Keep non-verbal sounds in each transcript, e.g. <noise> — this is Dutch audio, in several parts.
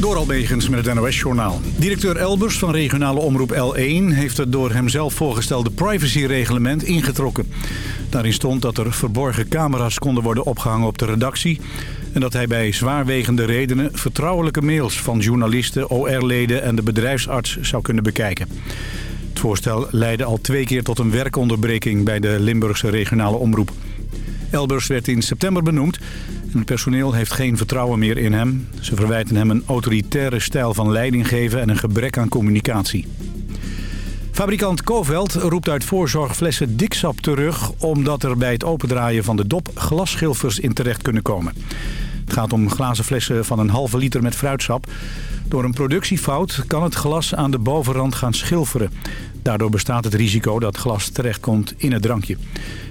Door Albegens met het NOS-journaal. Directeur Elbers van regionale omroep L1 heeft het door hemzelf voorgestelde privacyreglement ingetrokken. Daarin stond dat er verborgen camera's konden worden opgehangen op de redactie... en dat hij bij zwaarwegende redenen vertrouwelijke mails van journalisten, OR-leden en de bedrijfsarts zou kunnen bekijken. Het voorstel leidde al twee keer tot een werkonderbreking bij de Limburgse regionale omroep. Elbers werd in september benoemd en het personeel heeft geen vertrouwen meer in hem. Ze verwijten hem een autoritaire stijl van leiding geven en een gebrek aan communicatie. Fabrikant Koveld roept uit voorzorg flessen diksap terug... omdat er bij het opendraaien van de dop glasschilfers in terecht kunnen komen. Het gaat om glazen flessen van een halve liter met fruitsap. Door een productiefout kan het glas aan de bovenrand gaan schilferen. Daardoor bestaat het risico dat glas terechtkomt in het drankje.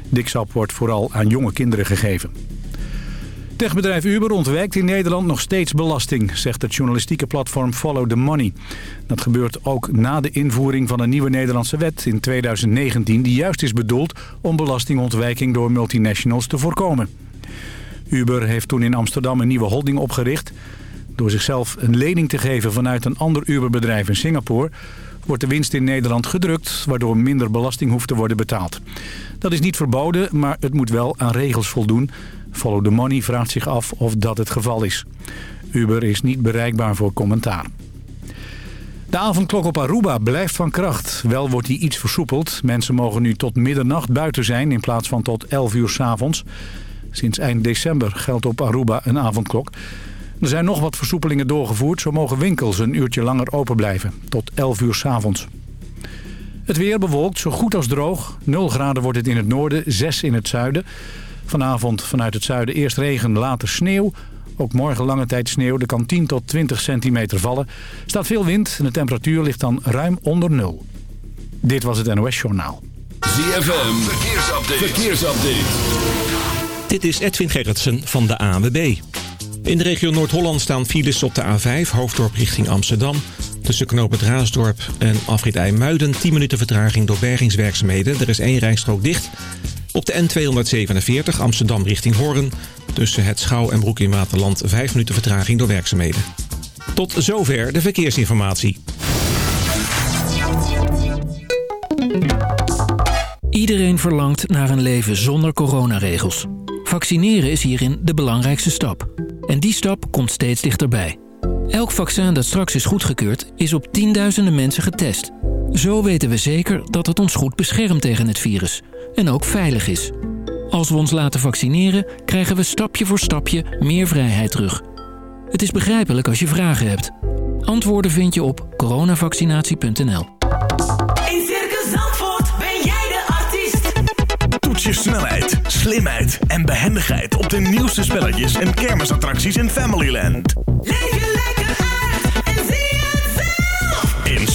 Diksap wordt vooral aan jonge kinderen gegeven. Techbedrijf Uber ontwijkt in Nederland nog steeds belasting, zegt het journalistieke platform Follow the Money. Dat gebeurt ook na de invoering van een nieuwe Nederlandse wet in 2019... die juist is bedoeld om belastingontwijking door multinationals te voorkomen. Uber heeft toen in Amsterdam een nieuwe holding opgericht. Door zichzelf een lening te geven vanuit een ander Uberbedrijf in Singapore... wordt de winst in Nederland gedrukt, waardoor minder belasting hoeft te worden betaald. Dat is niet verboden, maar het moet wel aan regels voldoen... Follow the Money vraagt zich af of dat het geval is. Uber is niet bereikbaar voor commentaar. De avondklok op Aruba blijft van kracht. Wel wordt die iets versoepeld. Mensen mogen nu tot middernacht buiten zijn in plaats van tot 11 uur s avonds. Sinds eind december geldt op Aruba een avondklok. Er zijn nog wat versoepelingen doorgevoerd. Zo mogen winkels een uurtje langer open blijven. Tot 11 uur s avonds. Het weer bewolkt, zo goed als droog. 0 graden wordt het in het noorden, 6 in het zuiden. Vanavond vanuit het zuiden eerst regen, later sneeuw. Ook morgen lange tijd sneeuw. Er kan 10 tot 20 centimeter vallen. Staat veel wind en de temperatuur ligt dan ruim onder nul. Dit was het NOS Journaal. ZFM, verkeersupdate. verkeersupdate. Dit is Edwin Gerritsen van de ANWB. In de regio Noord-Holland staan files op de A5, hoofddorp richting Amsterdam. Tussen knooppunt Raasdorp en afrit IJmuiden 10 minuten vertraging door bergingswerkzaamheden. Er is één rijstrook dicht. Op de N247 Amsterdam richting Hoorn. Tussen het Schouw en Broek in Waterland 5 minuten vertraging door werkzaamheden. Tot zover de verkeersinformatie. Iedereen verlangt naar een leven zonder coronaregels. Vaccineren is hierin de belangrijkste stap. En die stap komt steeds dichterbij. Elk vaccin dat straks is goedgekeurd is op tienduizenden mensen getest. Zo weten we zeker dat het ons goed beschermt tegen het virus en ook veilig is. Als we ons laten vaccineren, krijgen we stapje voor stapje meer vrijheid terug. Het is begrijpelijk als je vragen hebt. Antwoorden vind je op coronavaccinatie.nl. In Circus Zandvoort ben jij de artiest. Toets je snelheid, slimheid en behendigheid op de nieuwste spelletjes en kermisattracties in Familyland. Leef je lekker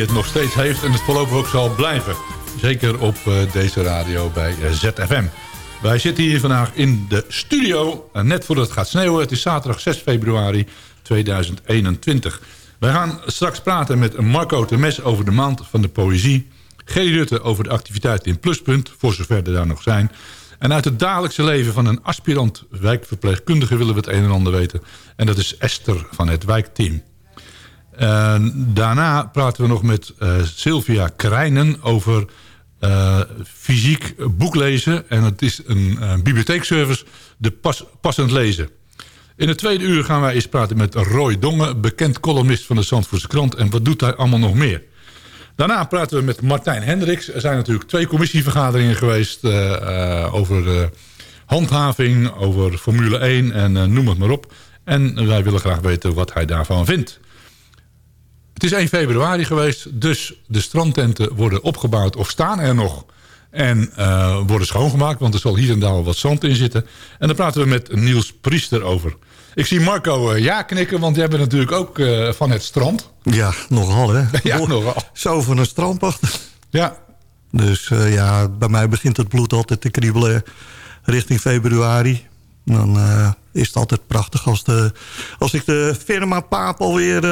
Het nog steeds heeft en het voorlopig ook zal blijven. Zeker op eh, deze radio bij eh, ZFM. Wij zitten hier vandaag in de studio, eh, net voordat het gaat sneeuwen. Het is zaterdag 6 februari 2021. Wij gaan straks praten met Marco Temes over de maand van de poëzie. Gerry Rutte over de activiteiten in Pluspunt, voor zover er daar nog zijn. En uit het dagelijkse leven van een aspirant wijkverpleegkundige willen we het een en ander weten. En dat is Esther van het wijkteam. Daarna praten we nog met uh, Sylvia Krijnen over uh, fysiek boeklezen. En het is een uh, bibliotheekservice, de pas, passend lezen. In het tweede uur gaan wij eens praten met Roy Dongen... bekend columnist van de Zandvoortse krant. En wat doet hij allemaal nog meer? Daarna praten we met Martijn Hendricks. Er zijn natuurlijk twee commissievergaderingen geweest... Over handhaving, over Formule 1 en noem het maar op. En wij willen graag weten wat hij daarvan vindt. Het is 1 februari geweest, dus de strandtenten worden opgebouwd of staan er nog... En uh, worden schoongemaakt, want er zal hier en daar wat zand in zitten. En dan praten we met Niels Priester over. Ik zie Marco uh, ja knikken, want jij bent natuurlijk ook uh, van het strand. Ja, nogal hè. <laughs> ja, nogal. Zo van een strandpacht. Ja. Dus ja, bij mij begint het bloed altijd te kriebelen richting februari. Dan is het altijd prachtig als, de, als ik de firma Paap alweer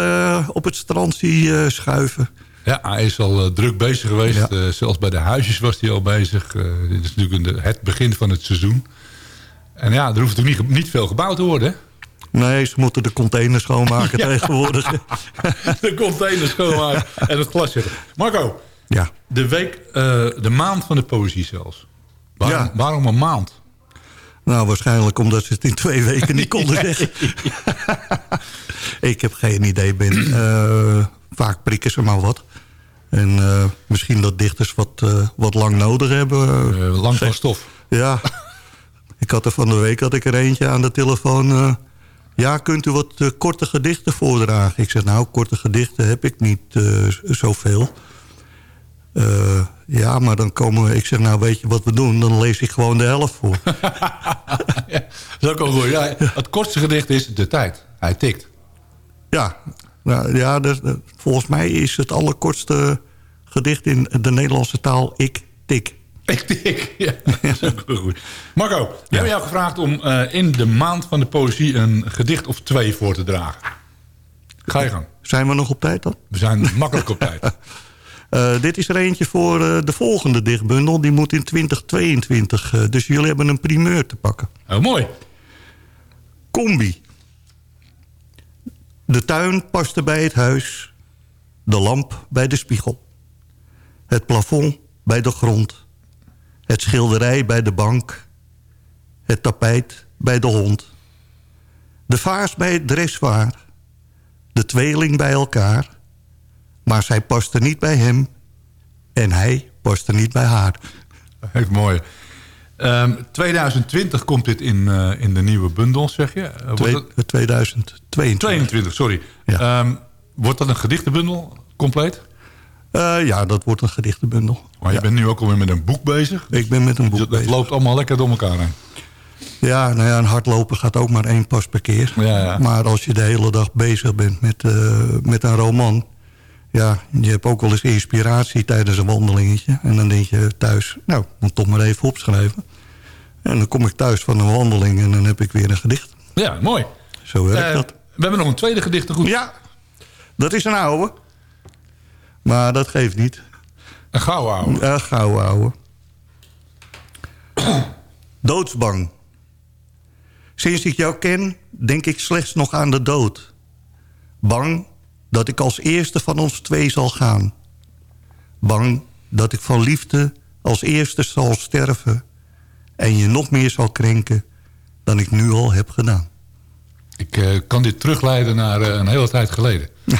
op het strand zie schuiven. Ja, hij is al uh, druk bezig geweest. Ja. Zelfs bij de huisjes was hij al bezig. Dit is natuurlijk het begin van het seizoen. En ja, er hoeft natuurlijk niet, niet veel gebouwd te worden. Nee, ze moeten de containers schoonmaken <laughs> tegenwoordig. <laughs> de containers schoonmaken en het glas zetten. Marco, ja. de, week, de maand van de poëzie zelfs. Waarom, Ja. waarom een maand? Nou, waarschijnlijk omdat ze het in twee weken niet konden <laughs> zeggen. ik heb geen idee, Ben. Eh, vaak prikken ze maar wat. En eh, misschien dat dichters wat, eh, wat lang nodig hebben. Lang van stof. Ja. ik had er van de week had ik er eentje aan de telefoon. ja, kunt u wat korte gedichten voordragen? Ik zeg, nou, korte gedichten heb ik niet zoveel. Eh, ja, maar dan komen we... Ik zeg, nou, weet je wat we doen? Dan lees ik gewoon de helft voor. <laughs> ja, dat is ook al goed. Ja, het kortste gedicht is de tijd. Hij tikt. Ja, nou, ja dus, eh, volgens mij is het allerkortste gedicht in de Nederlandse taal ik tik. Ik tik. Ja, dat is ook goed. Marco, we hebben jou gevraagd om eh, in de maand van de poëzie een gedicht of twee voor te dragen. Ga je gang. Zijn we nog op tijd dan? We zijn makkelijk op tijd. <laughs> Eh, dit is er eentje voor eh, de volgende dichtbundel. Die moet in 2022. eh, dus jullie hebben een primeur te pakken. Oh, mooi. Combi. De tuin paste bij het huis. De lamp bij de spiegel. Het plafond bij de grond. Het schilderij bij de bank. Het tapijt bij de hond. De vaas bij het dressoir. De tweeling bij elkaar. Maar zij paste niet bij hem. En hij paste niet bij haar. <laughs> Heeft mooi. Ehm, 2020 komt dit in, eh, in de nieuwe bundel, zeg je? Eh, Twee- het- 2022. 22, sorry. Ja. Ehm, wordt dat een gedichtenbundel compleet? Eh, ja, dat wordt een gedichtenbundel. Maar je Ja. bent nu ook alweer met een boek bezig. Ik ben met een boek dat, dat bezig. loopt allemaal lekker door elkaar heen. Ja, nou ja, een hardlopen gaat ook maar één pas per keer. Ja, ja. Maar als je de hele dag bezig bent met, eh, met een roman... ja, je hebt ook wel eens inspiratie tijdens een wandelingetje. En dan denk je thuis, nou, moet toch maar even opschrijven. En dan kom ik thuis van een wandeling en dan heb ik weer een gedicht. Ja, mooi. Zo werkt Eh, dat. we hebben nog een tweede gedicht goed. Ja, dat is een oude. Maar dat geeft niet. Een gouden ouwe. Een gouden ouwe. Doodsbang. Sinds ik jou ken, denk ik slechts nog aan de dood. Bang dat ik als eerste van ons twee zal gaan. Bang dat ik van liefde als eerste zal sterven... en je nog meer zal krenken dan ik nu al heb gedaan. Ik eh, kan dit terugleiden naar eh, een hele tijd geleden. <laughs>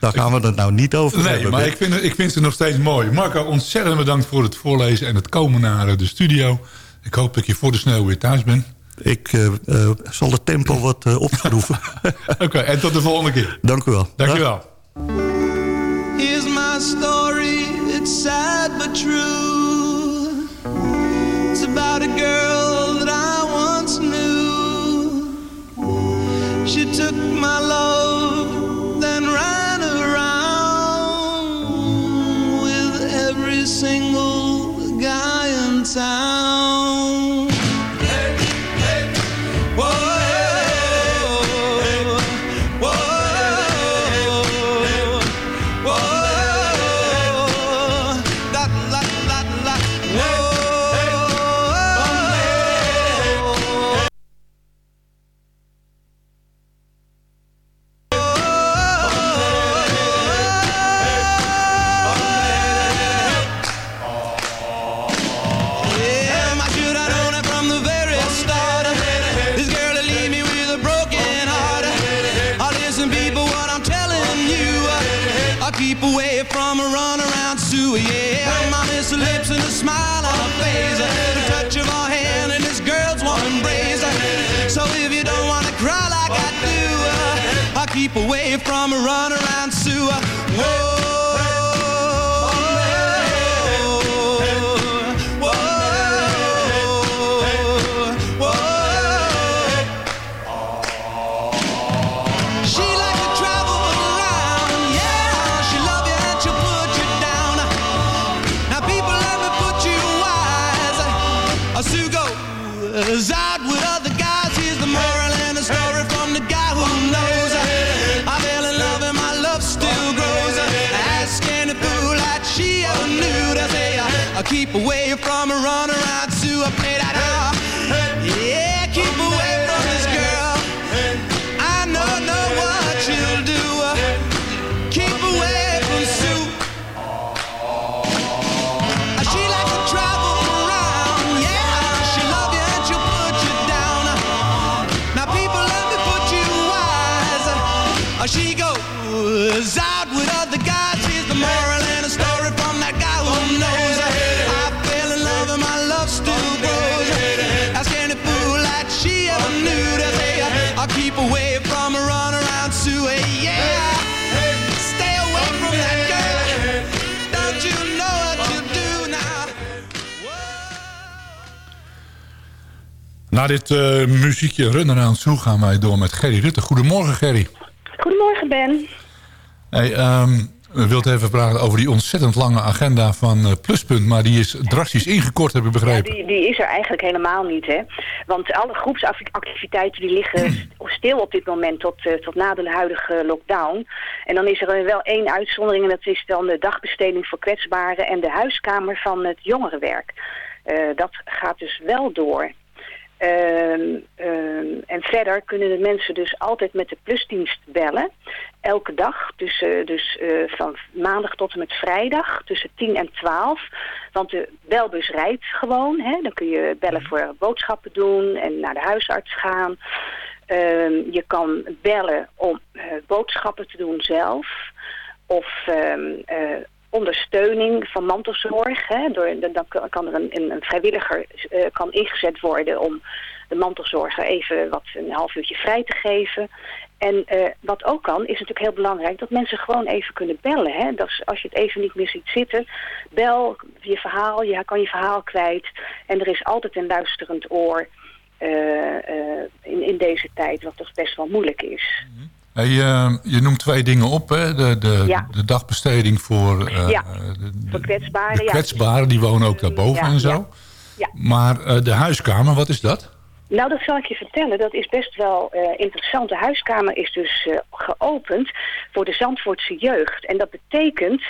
Daar gaan we het nou niet over Nee, hebben. maar Ben. ik vind, ik vind ze nog steeds mooi. Marco, ontzettend bedankt voor het voorlezen en het komen naar de studio. Ik hoop dat je voor de sneeuw weer thuis bent. Ik eh, eh, zal het tempo wat eh, opschroeven. <laughs> Oké, en tot de volgende keer. Dank u wel. Dankjewel. Here's my story, it's sad but true. It's about a girl that I once knew. She took my love, Na dit eh, muziekje Runnen aan Soe gaan wij door met Gerry Rutte. Goedemorgen Gerry. Goedemorgen Ben. Hey, ehm, we wilden even praten over die ontzettend lange agenda van eh, Pluspunt. Maar die is drastisch ingekort, heb ik begrepen. Die, die is er eigenlijk helemaal niet, hè. Want alle groepsactiviteiten die liggen st- stil op dit moment tot, eh, tot na de huidige lockdown. En dan is er wel één uitzondering en dat is dan de dagbesteding voor kwetsbaren en de huiskamer van het jongerenwerk. Dat gaat dus wel door. Ehm, ehm, en verder kunnen de mensen dus altijd met de plusdienst bellen. Elke dag, dus, eh, dus eh, van maandag tot en met vrijdag, tussen 10 en 12. Want de belbus rijdt gewoon. Hè? Dan kun je bellen voor boodschappen doen en naar de huisarts gaan. Ehm, je kan bellen om eh, boodschappen te doen zelf. Of ondersteuning van mantelzorg. Hè? Door, dan kan er een, een, vrijwilliger eh, kan ingezet worden om de mantelzorger even wat een half uurtje vrij te geven. En eh, wat ook kan, is natuurlijk heel belangrijk dat mensen gewoon even kunnen bellen. Hè? Dat als je het even niet meer ziet zitten, bel je verhaal, je kan je verhaal kwijt. En er is altijd een luisterend oor eh, in, in deze tijd, wat toch best wel moeilijk is. Hey, eh, je noemt twee dingen op, hè? De, de, Ja. de dagbesteding voor, eh, Ja, de, Voor kwetsbaren, de ja. kwetsbaren. Die wonen ook daarboven en zo. Maar eh, de huiskamer, wat is dat? Nou, dat zal ik je vertellen. Dat is best wel eh, interessant. De huiskamer is dus geopend voor de Zandvoortse jeugd. En dat betekent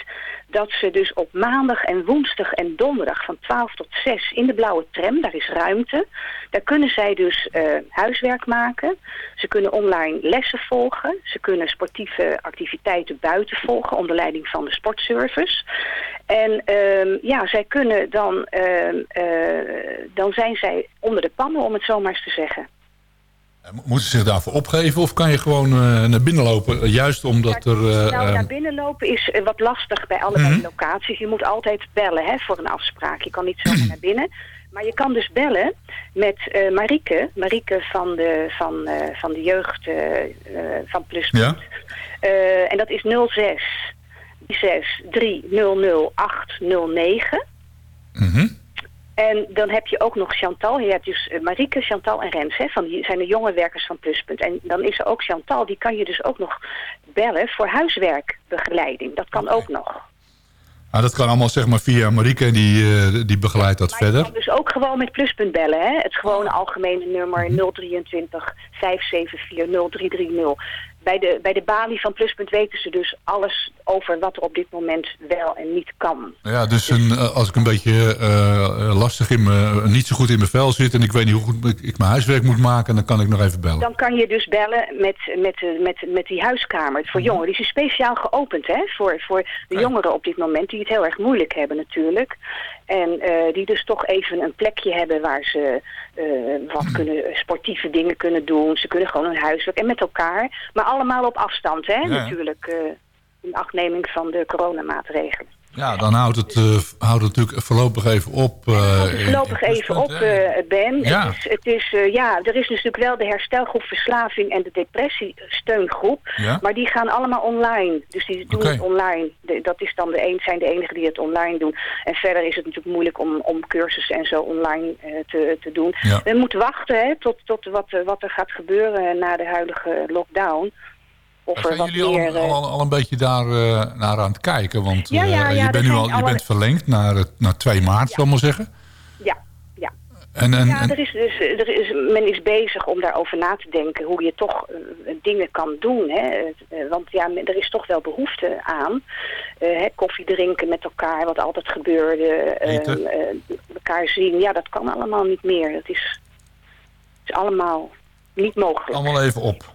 dat ze dus op maandag en woensdag en donderdag van 12 tot 6 in de blauwe tram, daar is ruimte. Daar kunnen zij dus eh, huiswerk maken. Ze kunnen online lessen volgen. Ze kunnen sportieve activiteiten buiten volgen onder leiding van de sportservice. En ehm, ja, zij kunnen dan, ehm, eh, dan zijn zij onder de pannen, om het zo maar eens te zeggen. Moeten ze zich daarvoor opgeven of kan je gewoon eh, naar binnen lopen? eh, Juist omdat er... eh, nou, eh, naar binnen lopen is eh, wat lastig bij allebei locaties. Je moet altijd bellen hè, voor een afspraak. Je kan niet zomaar naar binnen. Maar je kan dus bellen met eh Marieke. Marieke van de, van, eh, van de jeugd eh, eh, van Pluspunt. ja? Eh, en dat is 06 6 300 809. Mhm. En dan heb je ook nog Chantal. Je hebt dus eh, Marieke, Chantal en Rens. Hè, van die zijn de jonge werkers van Pluspunt. En dan is er ook Chantal. Die kan je dus ook nog bellen voor huiswerkbegeleiding. Dat kan ook nog. Ah, dat kan allemaal zeg maar via Marieke, die, eh, die begeleidt dat Maar je verder. kan dus ook gewoon met pluspunt bellen, hè? Het gewone algemene nummer 023 574 0330. Bij de, bij de balie van Pluspunt weten ze dus alles over wat er op dit moment wel en niet kan. Ja, dus een, eh, als ik een beetje eh, lastig in me, niet zo goed in mijn vel zit... en ik weet niet hoe goed ik- ik mijn huiswerk moet maken... dan kan ik nog even bellen. Dan kan je dus bellen met, met, eh, met, met die huiskamer voor Mhm. jongeren. Die is speciaal geopend hè, voor, voor de jongeren op dit moment, die het heel erg moeilijk hebben natuurlijk. En eh, die dus toch even een plekje hebben waar ze eh, wat kunnen, sportieve dingen kunnen doen. Ze kunnen gewoon hun huiswerk en met elkaar. Maar allemaal op afstand hè, Ja. natuurlijk. eh, in achtneming van de coronamaatregelen. Ja, dan houdt het, eh, houdt het natuurlijk voorlopig even op. eh, in- voorlopig in even op, eh, Ben. Ja. Het is, het is, ja, er is natuurlijk wel de herstelgroep verslaving en de depressiesteungroep. Ja. Maar die gaan allemaal online. Dus die doen het online. De- dat is dan de een, zijn de enigen die het online doen. En verder is het natuurlijk moeilijk om, om cursussen en zo online te, te doen. Ja. We moeten wachten hè, tot, tot wat, wat er gaat gebeuren na de huidige lockdown. Of er Zijn wat jullie meer... eh, al, al een beetje daar eh, naar aan het kijken? Want Ja, ja, eh, ja, je bent nu al je bent verlengd naar, naar 2 maart, zal ik maar zeggen. ja, ja. En, en, Ja, er is dus, er is, men is bezig om daarover na te denken hoe je toch dingen kan doen. Hè? Want ja, er is toch wel behoefte aan. Hè, koffie drinken met elkaar, wat altijd gebeurde. eh, Eten. eh, elkaar zien, ja, dat kan allemaal niet meer. Dat is, is allemaal niet mogelijk. allemaal even op.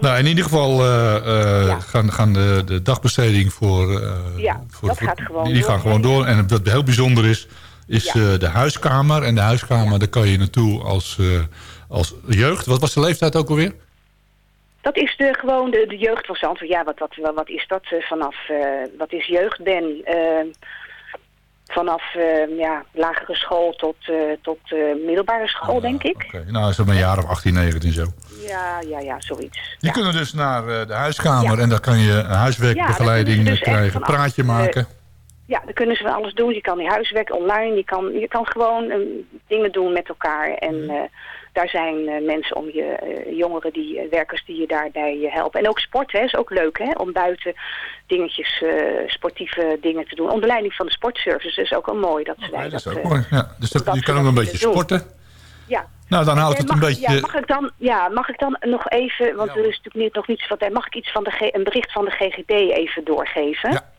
Nou, in ieder geval eh, eh, Ja. gaan, gaan de, de dagbesteding voor... eh, Ja, voor, dat voor- gaat gewoon die, die door. gaan gewoon door. En wat heel bijzonder is, is Ja. de huiskamer. En de huiskamer, daar kan je naartoe als, als jeugd. Wat was de leeftijd ook alweer? Dat is de, gewoon de, de jeugd van Zandvoort. Ja, wat, wat, wat is dat vanaf... wat is jeugd, Ben? Vanaf eh, ja, lagere school tot, eh, tot eh, middelbare school, denk ik. Oké, nou, is dat een jaar of 18, 19 zo. Ja, ja, ja, zoiets. Die Ja. kunnen dus naar eh, de huiskamer Ja. en daar kan je een huiswerkbegeleiding dus krijgen, praatje maken. Ja, dan kunnen ze van alles doen. Je kan die huiswerk online, je kan, je kan gewoon eh, dingen doen met elkaar. En Mhm. Daar zijn eh, mensen om je, eh, jongeren, die, eh, werkers die je daarbij helpen. En ook sport, hè, is ook leuk, hè, om buiten dingetjes, eh, sportieve dingen te doen. Onder leiding van de sportservice is ook wel mooi dat ze Ja, wij dat ook mooi. Ja, dus dat, dat je kan ook een beetje doen. sporten. ja. Nou, dan houdt het een beetje... Ja, mag ik dan, ja, mag ik dan nog even, want Ja, er is natuurlijk niet, nog niets van mag ik iets van de, G- een bericht van de GGD even doorgeven? Ja.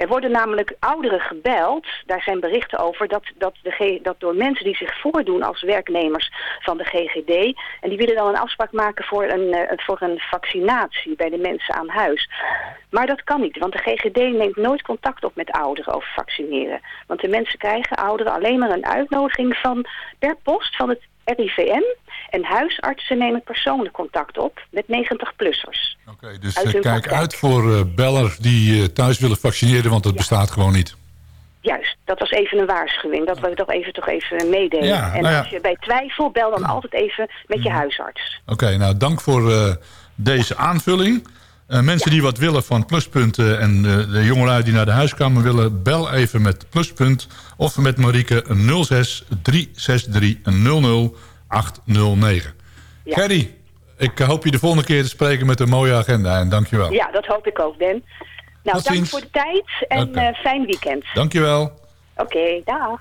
Er worden namelijk ouderen gebeld, daar zijn berichten over, dat, dat, de dat door mensen die zich voordoen als werknemers van de GGD, en die willen dan een afspraak maken voor een, eh, voor een vaccinatie bij de mensen aan huis. Maar dat kan niet, want de GGD neemt nooit contact op met ouderen over vaccineren. Want de mensen krijgen, ouderen, alleen maar een uitnodiging van per post van het RIVM. En huisartsen nemen persoonlijk contact op met 90-plussers. Oké, dus Uit eh, kijk praktijk. uit voor eh, bellers die eh, thuis willen vaccineren, want dat bestaat gewoon niet. Juist, dat was even een waarschuwing. Dat wil ik toch even, toch even meedelen. Ja, en nou ja. als je bij twijfel, bel dan altijd even met je huisarts. Oké, nou dank voor deze aanvulling. Eh, mensen die wat willen van pluspunten en eh, de jongelui die naar de huiskamer willen... bel even met pluspunt of met Marieke 06 363 00 809. Ja. Gerry, ik hoop je de volgende keer te spreken met een mooie agenda en dankjewel. Ja, dat hoop ik ook, Ben. Nou, Tot dank ziens. voor de tijd en Oké. eh, fijn weekend. Dankjewel. Oké, dag.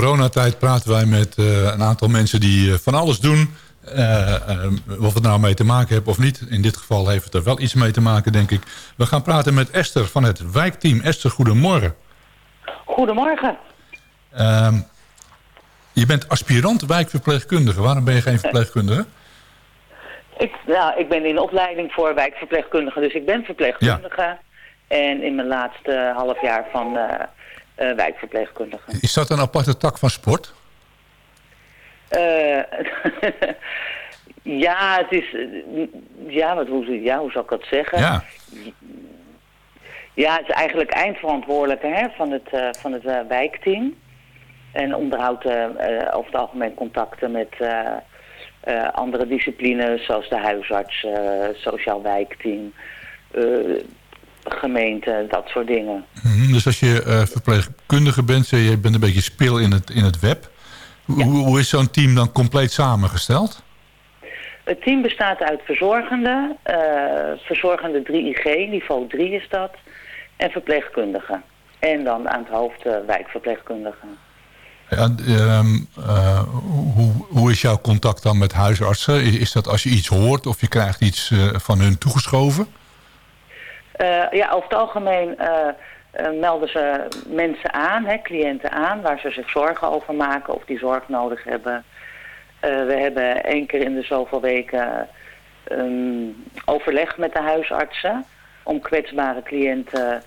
Coronatijd praten wij met eh, een aantal mensen die eh, van alles doen. Eh, of het nou mee te maken heeft of niet. In dit geval heeft het er wel iets mee te maken, denk ik. We gaan praten met Esther van het wijkteam. Esther, goedemorgen. Goedemorgen. Ehm, je bent aspirant wijkverpleegkundige. Waarom ben je geen verpleegkundige? Ik, nou, ik ben in opleiding voor wijkverpleegkundige, dus ik ben verpleegkundige. En in mijn laatste half jaar van eh, wijkverpleegkundige. Is dat een aparte tak van sport? Eh, <laughs> ja, het is... eh, ja, wat, hoe, ja, hoe zal ik dat zeggen? Ja. Ja, het is eigenlijk eindverantwoordelijke hè, van het, van het wijkteam. En onderhoudt eh, over het algemeen contacten met andere disciplines, zoals de huisarts, sociaal wijkteam, gemeente, dat soort dingen. Mhm, Dus als je eh, verpleegkundige bent, zeg je je bent een beetje spil in het, in het web. Hoe, hoe is zo'n team dan compleet samengesteld? Het team bestaat uit verzorgende, eh, verzorgende 3IG, niveau 3 is dat, en verpleegkundigen. En dan aan het hoofd eh, wijkverpleegkundigen. Ja, ehm, eh, hoe, hoe is jouw contact dan met huisartsen? Is, is dat als je iets hoort of je krijgt iets eh, van hun toegeschoven? Eh, ja, over het algemeen eh, eh, melden ze mensen aan, hè, cliënten aan, waar ze zich zorgen over maken of die zorg nodig hebben. We hebben één keer in de zoveel weken een overleg met de huisartsen om kwetsbare cliënten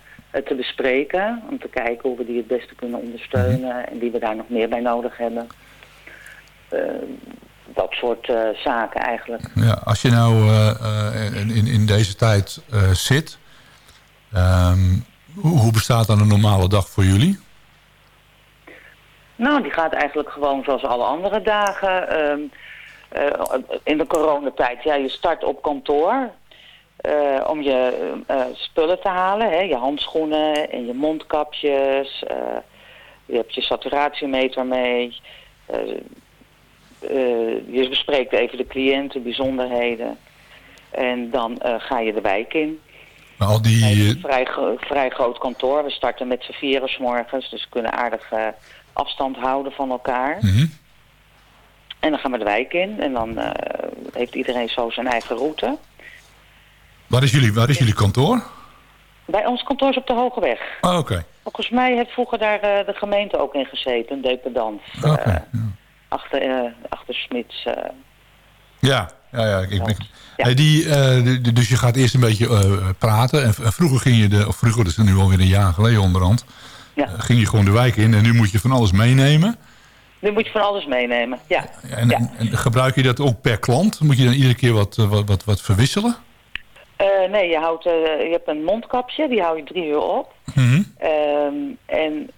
te bespreken. Om te kijken hoe we die het beste kunnen ondersteunen en die we daar nog meer bij nodig hebben. Dat soort zaken eigenlijk. Ja, als je nou in, in deze tijd zit, ehm, hoe, bestaat dan een normale dag voor jullie? Nou, die gaat eigenlijk gewoon zoals alle andere dagen. Ehm, eh, in de coronatijd, ja, je start op kantoor eh, om je eh, spullen te halen. Hè, je handschoenen en je mondkapjes. je hebt je saturatiemeter mee. je bespreekt even de cliënten, bijzonderheden. En dan ga je de wijk in. Maar al die, eh, Een vrij, vrij groot kantoor. We starten met z'n vieren 's morgens, dus we kunnen aardig eh, afstand houden van elkaar. mhm. En dan gaan we de wijk in en dan eh, heeft iedereen zo zijn eigen route. waar, is jullie, waar is jullie kantoor? Bij ons kantoor is op de Hoge Weg. Oh, Oké. Volgens mij heeft vroeger daar de gemeente ook in gezeten, een dependant. Achter, achter Smits. Ja, ja, ja. Ik, die, eh, dus je gaat eerst een beetje eh, praten. En, vroeger ging je, de, of vroeger, dat is nu alweer een jaar geleden onderhand, Ja. eh, ging je gewoon de wijk in. En nu moet je van alles meenemen. Nu moet je van alles meenemen, ja. En, en, en gebruik je dat ook per klant? Moet je dan iedere keer wat, wat, wat, wat verwisselen? Nee, je, houdt, je hebt een mondkapje, die hou je drie uur op. Mhm. Ehm, en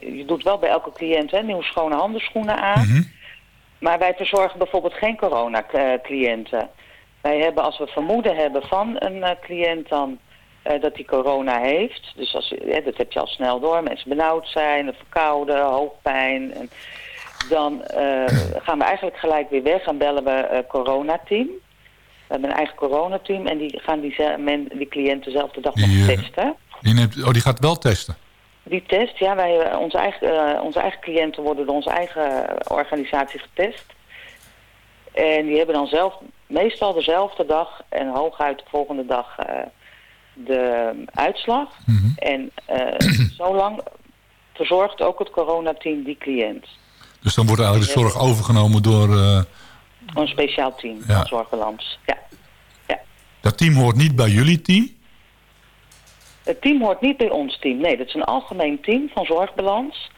je doet wel bij elke cliënt hè, nieuwe schone handschoenen aan. Mhm. Maar wij verzorgen bijvoorbeeld geen corona-cliënten. Wij hebben, als we vermoeden hebben van een eh, cliënt dan eh, dat hij corona heeft. Dus als, ja, dat heb je al snel door. Mensen benauwd zijn, verkouden, hoofdpijn. En dan eh, gaan we eigenlijk gelijk weer weg en bellen we eh coronateam. We hebben een eigen coronateam en die gaan die, men, die cliënten dezelfde dag Die, nog eh, testen. Die, neemt, oh, die gaat wel testen. Die test, ja, wij, eh, onze, eigen, eh, onze eigen cliënten worden door onze eigen organisatie getest. En die hebben dan zelf, meestal dezelfde dag en hooguit de volgende dag eh, de uitslag. En eh <clears throat> zolang verzorgt ook het coronateam die cliënt. Dus dan wordt eigenlijk de zorg overgenomen door... Een speciaal team Ja. van Zorgbalans. Ja. dat team hoort niet bij jullie team. Het team hoort niet bij ons team. Nee, dat is een algemeen team van Zorgbalans.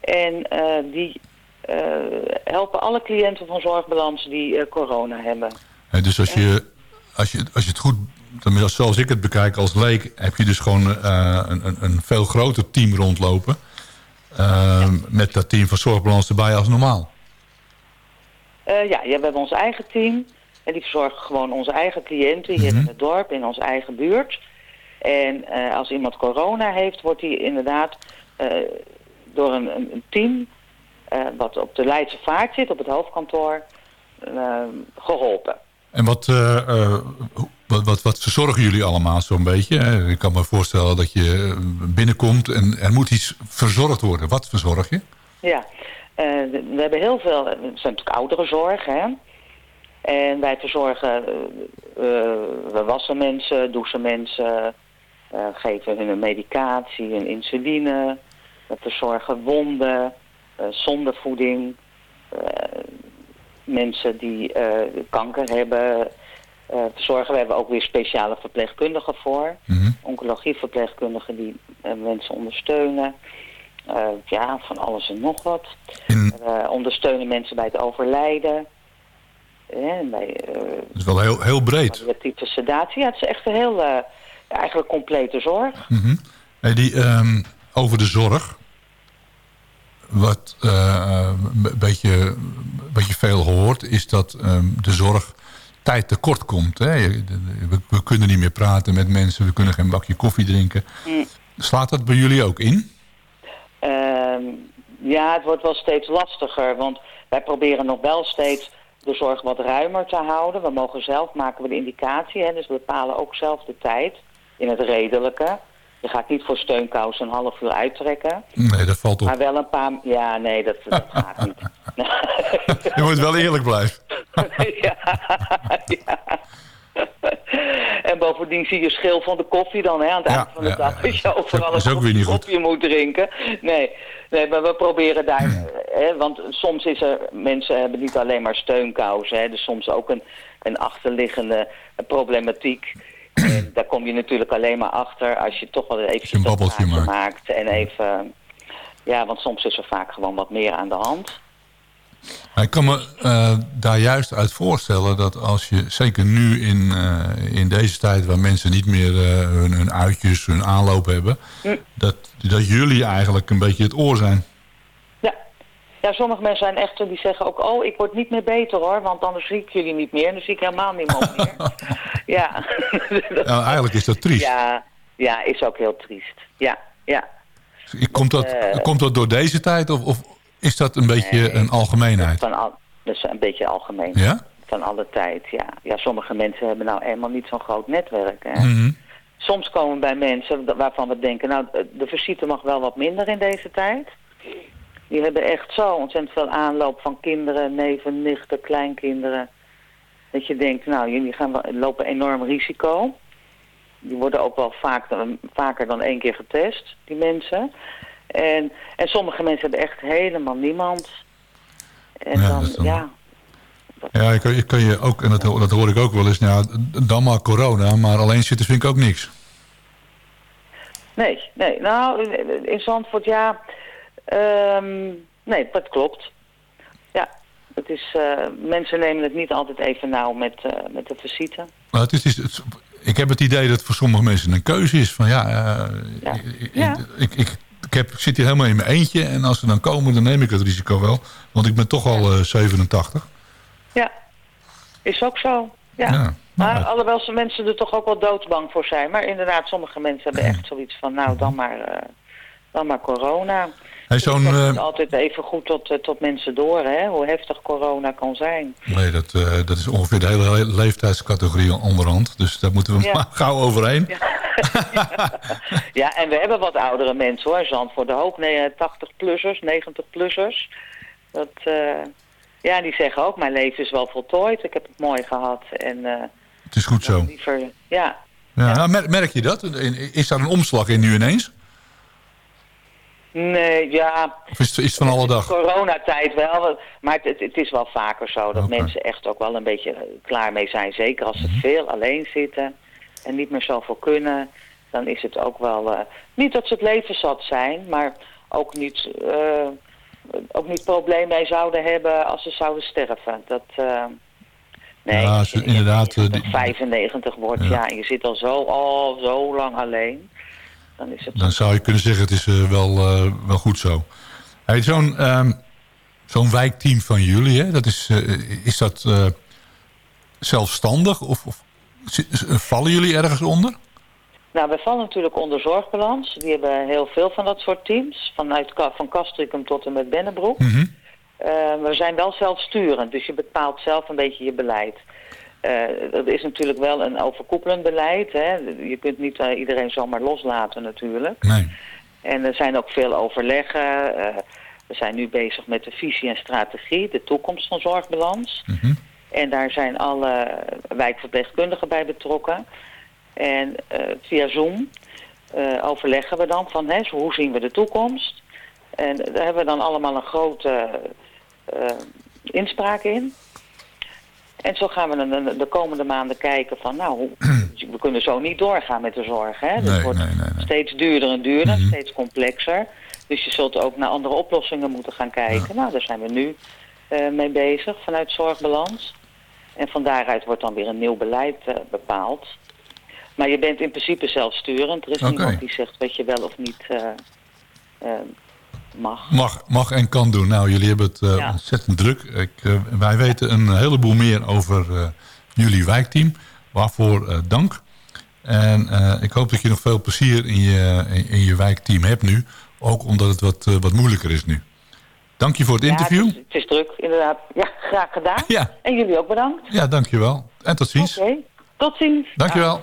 En eh, die eh, helpen alle cliënten van Zorgbalans die eh, corona hebben. Dus als je, als, je, als je het goed... tenminste, Zoals ik het bekijk als leek... heb je dus gewoon een, een, veel groter team rondlopen. eh, Met dat team van Zorgbalans erbij als normaal. Ja, ja, we hebben ons eigen team. En die verzorgen gewoon onze eigen cliënten hier in het dorp, in onze eigen buurt. En eh, als iemand corona heeft, wordt hij inderdaad eh, door een, een, team... eh, wat op de Leidse Vaart zit, op het hoofdkantoor, eh, geholpen. En wat, wat, wat, wat verzorgen jullie allemaal zo'n beetje? hè? Ik kan me voorstellen dat je binnenkomt en er moet iets verzorgd worden. Wat verzorg je? Ja, we hebben heel veel, het zijn natuurlijk ouderenzorg, hè. En wij verzorgen, we wassen mensen, douchen mensen, eh, geven hun een medicatie, een insuline. We verzorgen wonden, eh zondevoeding, eh, mensen die kanker hebben, verzorgen. We hebben ook weer speciale verpleegkundigen voor. Oncologieverpleegkundigen die mensen ondersteunen. Ja, van alles en nog wat. Ondersteunen mensen bij het overlijden. Ja, bij, Dat is wel heel, heel breed. palliatieve sedatie. Ja, het is echt een heel, eigenlijk complete zorg. Mhm. Hey, die, ehm, over de zorg. Wat eh, een beetje, beetje veel hoort, is dat ehm, de zorg tijd tekort komt. Hè? We kunnen niet meer praten met mensen, we kunnen geen bakje koffie drinken. Mm. Slaat dat bij jullie ook in? Ehm, ja, het wordt wel steeds lastiger, want wij proberen nog wel steeds de zorg wat ruimer te houden. We mogen zelf maken we de indicatie, hè, dus we bepalen ook zelf de tijd in het redelijke. Je gaat niet voor steunkous een half uur uittrekken. Nee, dat valt op. Maar wel een paar... Ja, nee, dat, dat <laughs> gaat niet. <laughs> Je moet wel eerlijk blijven. <laughs> ja, ja. En bovendien zie je schil van de koffie dan hè, aan het Ja, eind van de ja, dag. Als je overal is een ook weer niet goed. koffie moet drinken. Nee, nee, maar we proberen daar... Hè, want soms is er... Mensen hebben niet alleen maar steunkousen. Hè, dus soms ook een, een achterliggende problematiek. Daar kom je natuurlijk alleen maar achter als je toch wel even een babbeltje maakt. maakt. En even... Ja, want soms is er vaak gewoon wat meer aan de hand. Maar ik kan me eh, daar juist uit voorstellen dat als je, zeker nu in, eh, in deze tijd waar mensen niet meer eh, hun, hun uitjes, hun aanloop hebben, dat, dat jullie eigenlijk een beetje het oor zijn. Ja. Sommige mensen zijn echt zo, die zeggen ook... oh, ik word niet meer beter hoor, want anders zie ik jullie niet meer. En dan zie ik helemaal niemand meer. <laughs> ja. Nou, eigenlijk is dat triest. Ja, ja, is ook heel triest. Ja, ja. Komt, dat, Eh, komt dat door deze tijd of, of is dat een beetje een algemeenheid? Van al, dat is een beetje algemeen. Ja? Van alle tijd, ja. Ja, sommige mensen hebben nou eenmaal niet zo'n groot netwerk, hè. Mhm. Soms komen bij mensen waarvan we denken... nou, de visite mag wel wat minder in deze tijd. Die hebben echt zo ontzettend veel aanloop van kinderen, neven, nichten, kleinkinderen. Dat je denkt, nou, jullie gaan wel, lopen enorm risico. Die worden ook wel vaak, vaker dan één keer getest, die mensen. En, en sommige mensen hebben echt helemaal niemand. En Ja, dan, ja, Ja, ik kan, ik kan je ook, en dat, ho- dat hoor ik ook wel eens, nou, ja, dan maar corona, maar alleen zitten vind ik ook niks. Nee, nee. Nou, in- in Zandvoort, ja. Ehm, nee, dat klopt. Ja, het is, eh, mensen nemen het niet altijd even nauw met, eh, met de visite. Maar het is, het is- het- ik heb het idee dat het voor sommige mensen een keuze is. Van ja, eh, ik, Ja. ik, ik, ik, heb, ik zit hier helemaal in mijn eentje. En als ze dan komen, dan neem ik het risico wel. Want ik ben toch al eh, 87. Ja, is ook zo. Ja. Ja, maar alhoewel ze mensen er toch ook wel doodsbang voor zijn. Maar inderdaad, sommige mensen hebben echt zoiets van, nou, dan maar, dan maar corona. Hey, zo'n, Het eh, altijd even goed tot, eh, tot mensen door, hè, hoe heftig corona kan zijn. nee, dat, eh, dat is ongeveer de hele le- leeftijdscategorie onderhand. Dus daar moeten we Ja. maar gauw overheen. Ja, <laughs> en we hebben wat oudere mensen hoor, Zandvoort. De hoop nee, 80-plussers, 90-plussers. Dat, ja, die zeggen ook, mijn leven is wel voltooid. Ik heb het mooi gehad. En Het is goed zo. liever, ja. Ja, nou, mer- merk je dat? Is daar een omslag in nu ineens? Nee, ja, Of is het, is van alle dag? coronatijd wel. Maar het, het, is wel vaker zo dat mensen echt ook wel een beetje eh, klaar mee zijn. Zeker als ze Mhm. veel alleen zitten en niet meer zoveel kunnen. Dan is het ook wel... eh, niet dat ze het leven zat zijn, maar ook niet, eh, ook niet probleem mee zouden hebben als ze zouden sterven. Dat... Nee, Ja, als je inderdaad, eh, die- 95 wordt, Ja. ja. en je zit al zo, al zo lang alleen. Dan is het Dan zou je kunnen zeggen, het is eh, wel, eh, wel goed zo. Hey, Zo'n zo'n wijkteam van jullie, hè, dat is, eh, is dat zelfstandig? Of, vallen jullie ergens onder? Nou, we vallen natuurlijk onder zorgbalans. Die hebben heel veel van dat soort teams. Vanuit van Castricum tot en met Bennebroek. Mhm. We zijn wel zelfsturend, dus je bepaalt zelf een beetje je beleid. Eh, dat is natuurlijk wel een overkoepelend beleid. Hè. Je kunt niet eh, iedereen zomaar loslaten natuurlijk. Nee. En er zijn ook veel overleggen. eh, We zijn nu bezig met de visie en strategie, de toekomst van zorgbalans. En daar zijn alle wijkverpleegkundigen bij betrokken. En eh, via Zoom eh, overleggen we dan van hè, hoe zien we de toekomst. En daar hebben we dan allemaal een grote eh, inspraak in. En zo gaan we dan de, de komende maanden kijken van, nou, hoe- <clears throat> we kunnen zo niet doorgaan met de zorg. Hè? Nee, Het wordt nee, nee, nee. steeds duurder en duurder, Mhm. steeds complexer. Dus je zult ook naar andere oplossingen moeten gaan kijken. Nou, daar zijn we nu eh, mee bezig vanuit Zorgbalans. En van daaruit wordt dan weer een nieuw beleid eh, bepaald. Maar je bent in principe zelfsturend. Er is niemand die zegt wat je wel of niet eh, mag. Mag, mag en kan doen. Nou, jullie hebben het eh, Ja. ontzettend druk. Ik, eh, wij weten een heleboel meer over eh, jullie wijkteam. Waarvoor dank. En ik hoop dat je nog veel plezier in je, in, in je wijkteam hebt nu. Ook omdat het wat, wat moeilijker is nu. Dank je voor het Ja, interview. het, is, het is druk, inderdaad. Ja, graag gedaan. Ja. En jullie ook bedankt. Ja, dankjewel. En tot ziens. Oké, tot ziens. Dankjewel.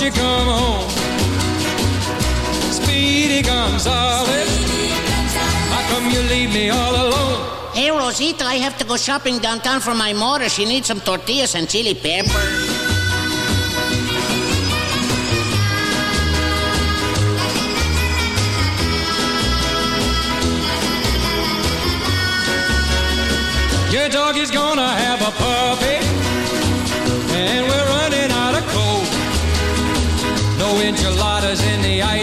you come home? Speedy Gonzales, how come you leave me all alone? Hey, Rosita, I have to go shopping downtown for my mother. She needs some tortillas and chili pepper. Your dog is gonna have a puppy,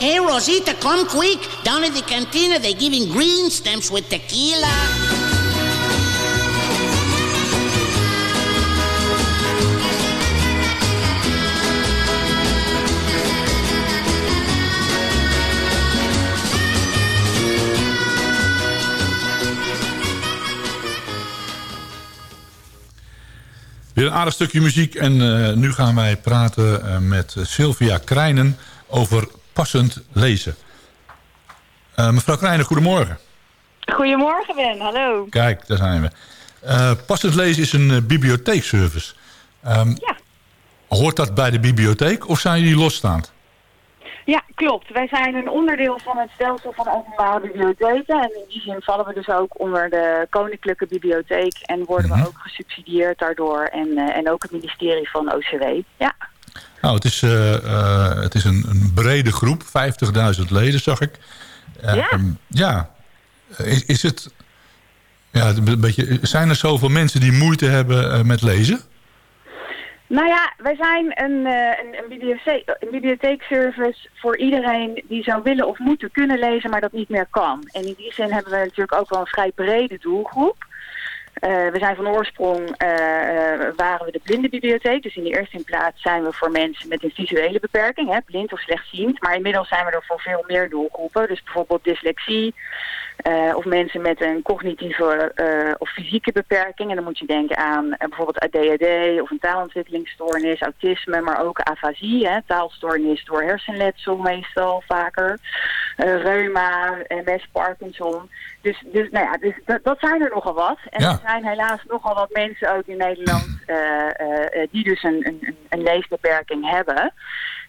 Hey, Rosita, come quick. Down at the cantina, they're giving green stamps with tequila. Weer een aardig stukje muziek. En eh, nu gaan wij praten eh, met Sylvia Krijnen over passend lezen. Eh, mevrouw Krijnen, goedemorgen. Goedemorgen Ben, hallo. Kijk, daar zijn we. Eh, passend lezen is een eh, bibliotheekservice. Ehm, Ja. Hoort dat bij de bibliotheek of zijn jullie losstaand? Ja, klopt. Wij zijn een onderdeel van het stelsel van openbare bibliotheken. En in die zin vallen we dus ook onder de Koninklijke Bibliotheek en worden we ook gesubsidieerd daardoor. En, en ook het ministerie van OCW. Ja. Nou, het is, eh, eh, het is een, een brede groep, 50.000 leden zag ik. Eh, Ja. ja. Is, is het... Ja, een beetje, zijn er zoveel mensen die moeite hebben met lezen? Nou ja, wij zijn een, een, een, bibliotheek, een bibliotheekservice voor iedereen die zou willen of moeten kunnen lezen, maar dat niet meer kan. En in die zin hebben we natuurlijk ook wel een vrij brede doelgroep. Eh, we zijn van oorsprong, eh, eh, waren we de blindenbibliotheek. Dus in de eerste plaats zijn we voor mensen met een visuele beperking, hè, blind of slechtziend. Maar inmiddels zijn we er voor veel meer doelgroepen. Dus bijvoorbeeld dyslexie, Eh, of mensen met een cognitieve eh, of fysieke beperking. En dan moet je denken aan eh, bijvoorbeeld ADHD of een taalontwikkelingsstoornis, autisme, maar ook afasie, hè, taalstoornis door hersenletsel meestal vaker. Reuma, MS, Parkinson. Dus, dus, nou ja, dus dat, dat zijn er nogal wat. En Ja. er zijn helaas nogal wat mensen ook in Nederland die dus een, een, een leesbeperking hebben.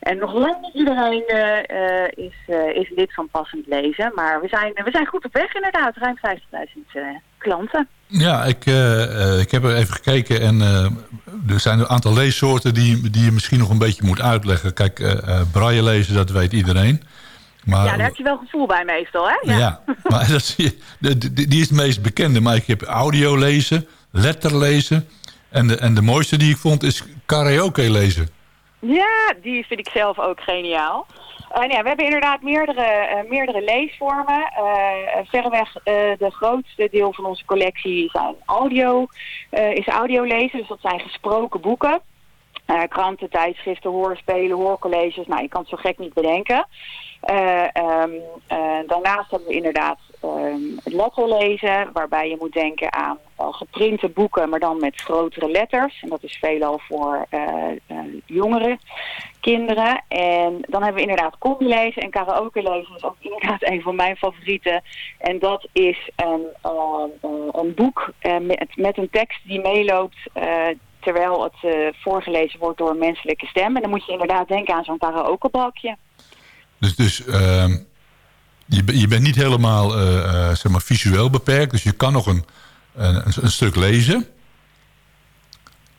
En nog lang niet iedereen eh, eh, is, eh, is lid van passend lezen. Maar we zijn, we zijn goed op weg inderdaad. Ruim 50.000 eh, klanten. Ja, ik, ik heb er even gekeken en er zijn een aantal leessoorten die, die je misschien nog een beetje moet uitleggen. Kijk, braille lezen, dat weet iedereen. Maar, ja, daar heb je wel gevoel bij meestal, hè? ja. maar dat, de- die is het meest bekende. Maar ik heb audio lezen, letter lezen en de, en de mooiste die ik vond is karaoke lezen. Ja, die vind ik zelf ook geniaal. Ja, we hebben inderdaad meerdere, eh, meerdere leesvormen. Eh, verreweg eh, de grootste deel van onze collectie zijn audio, is audio lezen. Dus dat zijn gesproken boeken. Kranten, tijdschriften, hoorspelen, hoorcolleges. Nou, je kan het zo gek niet bedenken. Eh, ehm, eh, daarnaast hebben we inderdaad ehm letterlezen, waarbij je moet denken aan geprinte boeken, maar dan met grotere letters. En dat is veelal voor eh, jongere kinderen. En dan hebben we inderdaad combi-lezen en karaoke lezen is ook inderdaad een van mijn favorieten. En dat is een, eh, een boek met, met een tekst die meeloopt terwijl het voorgelezen wordt door een menselijke stem. En dan moet je inderdaad denken aan zo'n karaokebalkje. Dus, dus ehm, je, je bent niet helemaal eh, eh, zeg maar visueel beperkt. Dus je kan nog een, een, een stuk lezen.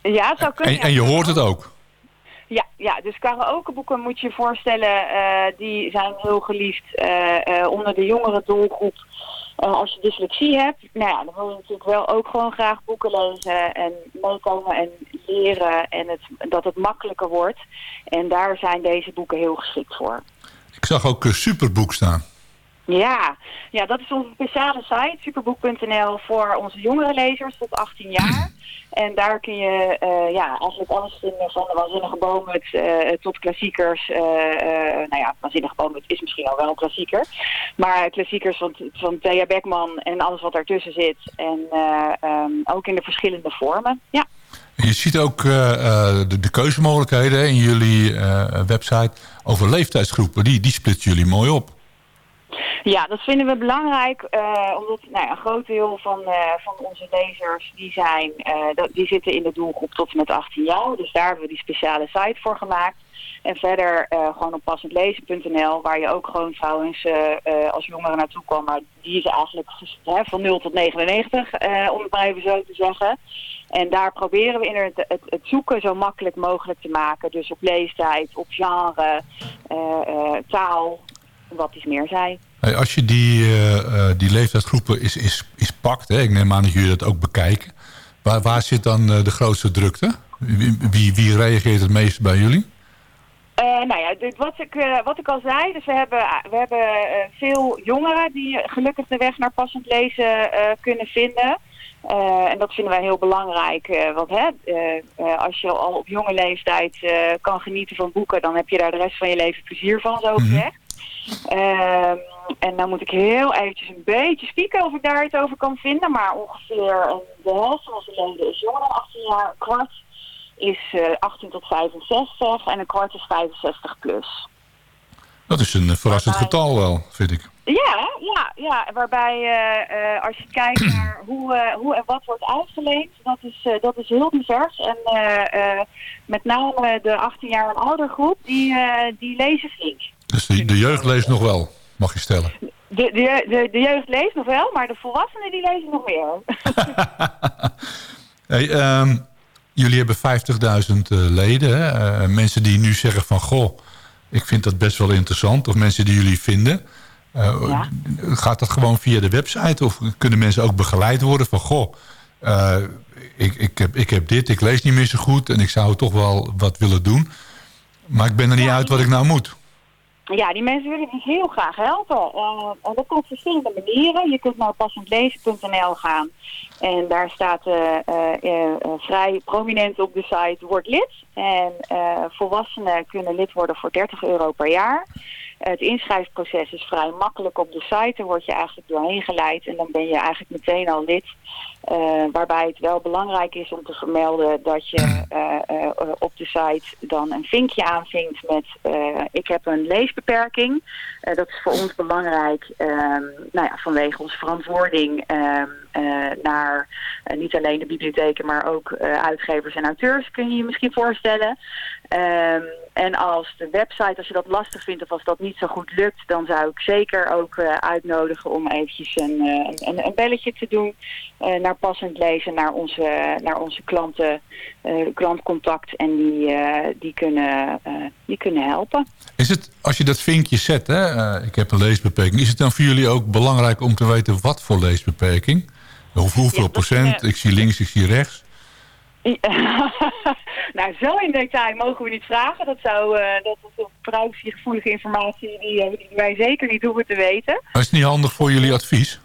Ja, het zou kunnen. En, en je hoort het ook. Ja, ja, dus karaokeboeken moet je je voorstellen, eh, die zijn heel geliefd onder de jongere doelgroep. Als je dyslexie hebt, nou ja, dan wil je natuurlijk wel ook gewoon graag boeken lezen en meekomen en leren en het, dat het makkelijker wordt. En daar zijn deze boeken heel geschikt voor. Ik zag ook een superboek staan. Ja, ja, dat is onze speciale site, superboek.nl, voor onze jongere lezers tot 18 jaar. <clears throat> En daar kun je eh, ja, eigenlijk alles vinden van de Waanzinnige Boomhut eh, tot klassiekers. eh, nou ja, Waanzinnige Boomhut is misschien al wel een klassieker. Maar klassiekers van, van Thea Beckman en alles wat daartussen zit. En eh, ehm, ook in de verschillende vormen, ja. Je ziet ook de, de keuzemogelijkheden in jullie website over leeftijdsgroepen. Die, die splitsen jullie mooi op. Ja, dat vinden we belangrijk, eh, omdat nou een groot deel van, eh, van onze lezers die zijn, eh, die zitten in de doelgroep tot en met 18 jaar. Dus daar hebben we die speciale site voor gemaakt. En verder gewoon op passendlezen.nl, waar je ook gewoon trouwens als jongeren naartoe kan. Maar die is eigenlijk hè, van 0 tot 99, eh, om het maar even zo te zeggen. En daar proberen we inderdaad het, het zoeken zo makkelijk mogelijk te maken. Dus op leeftijd, op genre, taal, wat iets meer zei. Hey, als je die, eh, eh, die leeftijdsgroepen is, is, is pakt, hè, ik neem aan dat jullie dat ook bekijken. Waar, waar zit dan eh, de grootste drukte? Wie, wie, wie reageert het meest bij jullie? Nou ja, dit, wat, ik, wat ik al zei, dus we hebben, we hebben veel jongeren die gelukkig de weg naar passend lezen kunnen vinden. En dat vinden wij heel belangrijk, want hè, als je al op jonge leeftijd kan genieten van boeken, dan heb je daar de rest van je leven plezier van, zo gezegd. Ehm, en dan moet ik heel eventjes een beetje spieken of ik daar iets over kan vinden, maar ongeveer een- de helft van onze leden is jonger dan 18 jaar, een kwart is eh, 18 tot 65 en een kwart is 65 plus. Dat is een eh, verrassend Waarbij- getal wel, vind ik. Ja, ja, ja. waarbij eh, eh, als je kijkt <clears throat> naar hoe, eh, hoe en wat wordt uitgeleend, dat is, eh, dat is heel divers. En eh, eh, met name de 18 jaar en ouder groep, die, eh, die lezen flink. Dus de, de jeugd leest nog wel, mag je stellen. De, de, de, de jeugd leest nog wel, maar de volwassenen die lezen nog meer. <laughs> Hey, ehm, jullie hebben 50.000 eh, leden. Hè? Eh, mensen die nu zeggen van... Goh, ik vind dat best wel interessant. Of mensen die jullie vinden. Eh, Gaat dat gewoon via de website? Of kunnen mensen ook begeleid worden van... Goh, ik, ik, heb, ik heb dit, ik lees niet meer zo goed... en ik zou toch wel wat willen doen. Maar ik ben er niet uit wat ik nou moet. Ja, die mensen willen heel graag helpen. Eh, en dat op verschillende manieren. Je kunt naar passendlezen.nl gaan. En daar staat eh, eh, vrij prominent op de site Word lid. En volwassenen kunnen lid worden voor 30 euro per jaar. Het inschrijfproces is vrij makkelijk op de site. Daar word je eigenlijk doorheen geleid en dan ben je eigenlijk meteen al lid. Eh, waarbij het wel belangrijk is om te vermelden dat je eh, eh, op de site dan een vinkje aanvinkt met ik heb een leesbeperking. Dat is voor ons belangrijk ehm, nou ja, vanwege onze verantwoording ehm, eh, naar niet alleen de bibliotheken, maar ook uitgevers en auteurs, kun je je misschien voorstellen. Ehm, en als de website, als je dat lastig vindt of als dat niet zo goed lukt, dan zou ik zeker ook eh, uitnodigen om eventjes een, eh, een, een belletje te doen eh, naar passend lezen, naar onze, naar onze klanten, klantcontact en die, die, kunnen, die kunnen helpen. Is het, als je dat vinkje zet, hè, ik heb een leesbeperking... is het dan voor jullie ook belangrijk om te weten wat voor leesbeperking? Hoe, hoeveel procent? ik zie links, ik zie rechts. <laughs> nou, zo in detail mogen we niet vragen. Dat, zou, eh, dat is privacygevoelige informatie die, eh, die wij zeker niet hoeven te weten. Maar is het niet handig voor jullie advies?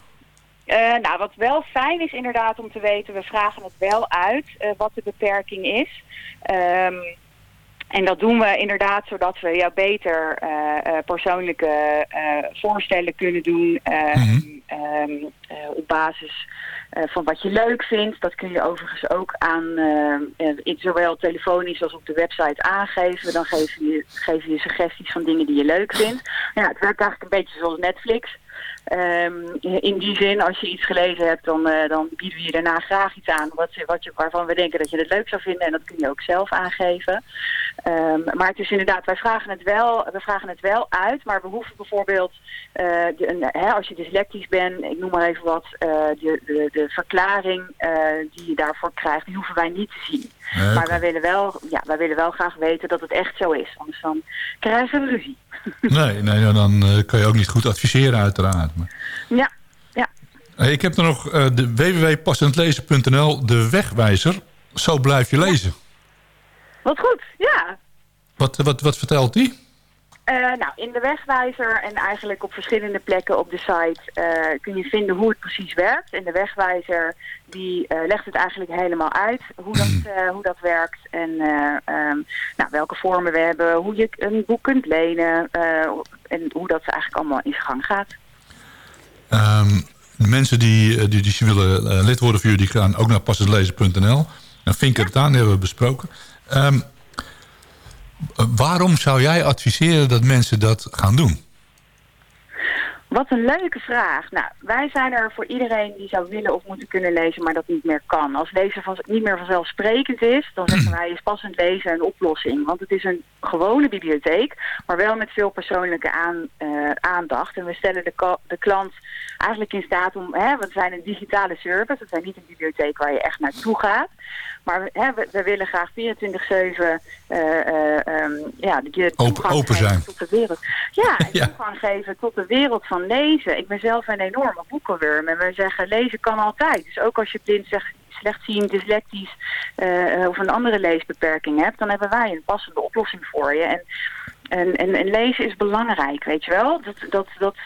Eh, nou, wat wel fijn is inderdaad om te weten, we vragen het wel uit wat de beperking is. Ehm, en dat doen we inderdaad zodat we jou beter eh, eh, persoonlijke eh, voorstellen kunnen doen ehm, ehm, eh, op basis van wat je leuk vindt. Dat kun je overigens ook aan ehm, in- zowel telefonisch als op de website aangeven. Dan geven je, geven je suggesties van dingen die je leuk vindt. Ja, het werkt eigenlijk een beetje zoals Netflix. Ehm, in die zin, als je iets gelezen hebt, dan, dan bieden we je daarna graag iets aan wat, wat je, waarvan we denken dat je het leuk zou vinden. En dat kun je ook zelf aangeven. Ehm, maar het is inderdaad, wij vragen het wel, we vragen het wel uit, maar we hoeven bijvoorbeeld, eh, de, een, hè, als je dyslectisch bent, ik noem maar even wat, eh, de, de, de verklaring eh, die je daarvoor krijgt, die hoeven wij niet te zien. Maar wij willen, wel, ja, wij willen wel graag weten dat het echt zo is, anders dan krijgen we ruzie. <laughs> Nee, nee nou, dan kan je ook niet goed adviseren uiteraard. Maar, Ja, ja. Ik heb er nog de www.passendlezen.nl, de wegwijzer. Zo blijf je lezen. Wat goed, ja. Wat, wat, wat vertelt die? Eh, nou, in de wegwijzer en eigenlijk op verschillende plekken op de site eh, kun je vinden hoe het precies werkt. En de wegwijzer die eh, legt het eigenlijk helemaal uit hoe dat, eh, hoe dat werkt en eh, ehm, nou, welke vormen we hebben, hoe je een boek kunt lenen en hoe dat eigenlijk allemaal in gang gaat. Ehm, de mensen die, die, die willen lid worden voor jullie, gaan ook naar passendlezen.nl. Dan vinken het aan, dat hebben we besproken. Ehm, eh, waarom zou jij adviseren dat mensen dat gaan doen? Wat een leuke vraag. Nou, wij zijn er voor iedereen die zou willen of moeten kunnen lezen, maar dat niet meer kan. Als lezen van, niet meer vanzelfsprekend is, dan zeggen wij is passend lezen een oplossing. Want het is een gewone bibliotheek, maar wel met veel persoonlijke aan, eh, aandacht. En we stellen de, de klant eigenlijk in staat om, hè, we zijn een digitale service, we zijn niet een bibliotheek waar je echt naartoe gaat. Maar we, hè, we, we willen graag 24-7 eh, eh, ehm, ja, je toegang open zijn. tot de wereld. Ja, en <laughs> Ja. toegang geven tot de wereld van lezen. Ik ben zelf een enorme boekenworm en we zeggen lezen kan altijd. Dus ook als je blind zegt slechtziend, dyslectisch eh, eh, of een andere leesbeperking hebt, dan hebben wij een passende oplossing voor je. En, en, en, en lezen is belangrijk, weet je wel? Dat, dat, dat,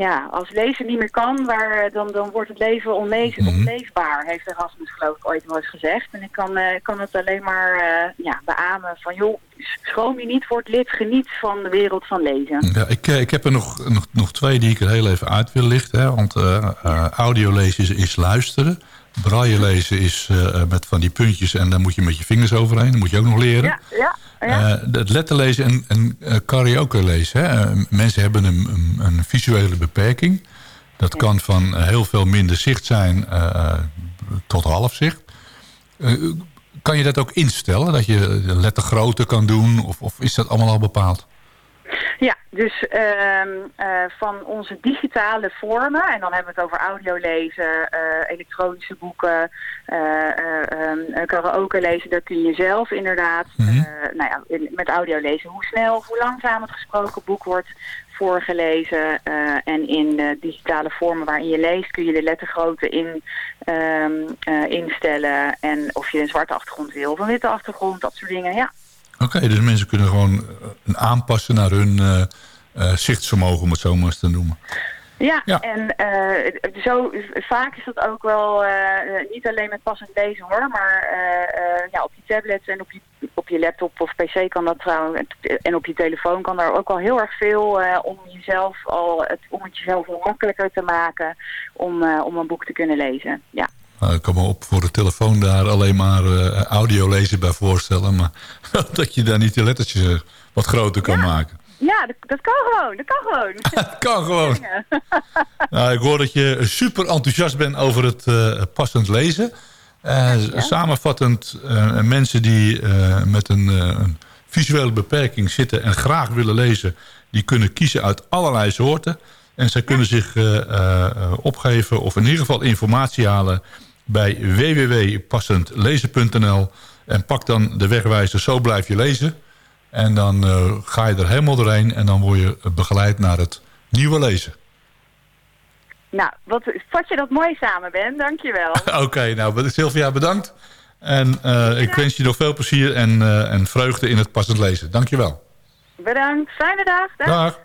ja, als lezen niet meer kan, waar, dan, dan wordt het leven onlees, onleesbaar, heeft Erasmus geloof ik ooit wel eens gezegd. En ik kan, eh, ik kan het alleen maar eh, ja, beamen van, joh, schroom je niet, word lid, geniet van de wereld van lezen. Ja, ik, eh, ik heb er nog, nog, nog twee die ik er heel even uit wil lichten. Hè, want eh eh, audio lezen is, is luisteren. Braille lezen is eh, met van die puntjes en daar moet je met je vingers overheen. Dat moet je ook nog leren. Ja, ja, ja. Eh, het letterlezen en, en eh, karaoke lezen. Hè. Eh, mensen hebben een, een, een visuele beperking. Dat kan van eh, heel veel minder zicht zijn eh, eh, tot half zicht. Eh, kan je dat ook instellen? Dat je lettergrootte kan doen? Of, of is dat allemaal al bepaald? Ja, dus ehm, eh, van onze digitale vormen, en dan hebben we het over audiolezen, eh elektronische boeken, eh eh, ehm, karaoke lezen, dat kun je zelf inderdaad, eh, nou ja, in- met audiolezen, hoe snel of hoe langzaam het gesproken boek wordt voorgelezen. en in de digitale vormen waarin je leest kun je de lettergrootte in, ehm, eh, instellen. En of je een zwarte achtergrond wil of een witte achtergrond, dat soort dingen, ja. Oké, dus mensen kunnen gewoon eh, aanpassen naar hun eh, eh, zichtsvermogen, om het zo maar eens te noemen. Ja, Ja. en eh, zo vaak is dat ook wel niet alleen met passend lezen hoor, maar ja, op die tablets en op die op je laptop of pc kan dat trouwens, en op je telefoon kan er ook al heel erg veel om jezelf al, het, om het jezelf makkelijker te maken om, om een boek te kunnen lezen. Ja. Nou, ik kan me op voor de telefoon daar alleen maar eh, audio lezen bij voorstellen. Maar <laughs> dat je daar niet de lettertjes eh, wat groter kan maken. Ja, dat, dat kan gewoon. Dat kan gewoon. <laughs> Dat kan gewoon. <laughs> Nou, ik hoor dat je super enthousiast bent over het eh, passend lezen. Samenvattend, mensen die met een, visuele beperking zitten en graag willen lezen... die kunnen kiezen uit allerlei soorten. En zij kunnen zich opgeven of in ieder geval informatie halen... bij www.passendlezen.nl en pak dan de wegwijzer Zo blijf je lezen... En dan eh, ga je er helemaal doorheen en dan word je begeleid naar het nieuwe lezen. Nou, wat, vat je dat mooi samen, Ben. Dankjewel. <laughs> Oké, nou Sylvia bedankt. En eh, ik wens je nog veel plezier en, eh, en vreugde in het passend lezen. Dankjewel. Bedankt. Fijne dag. Dag.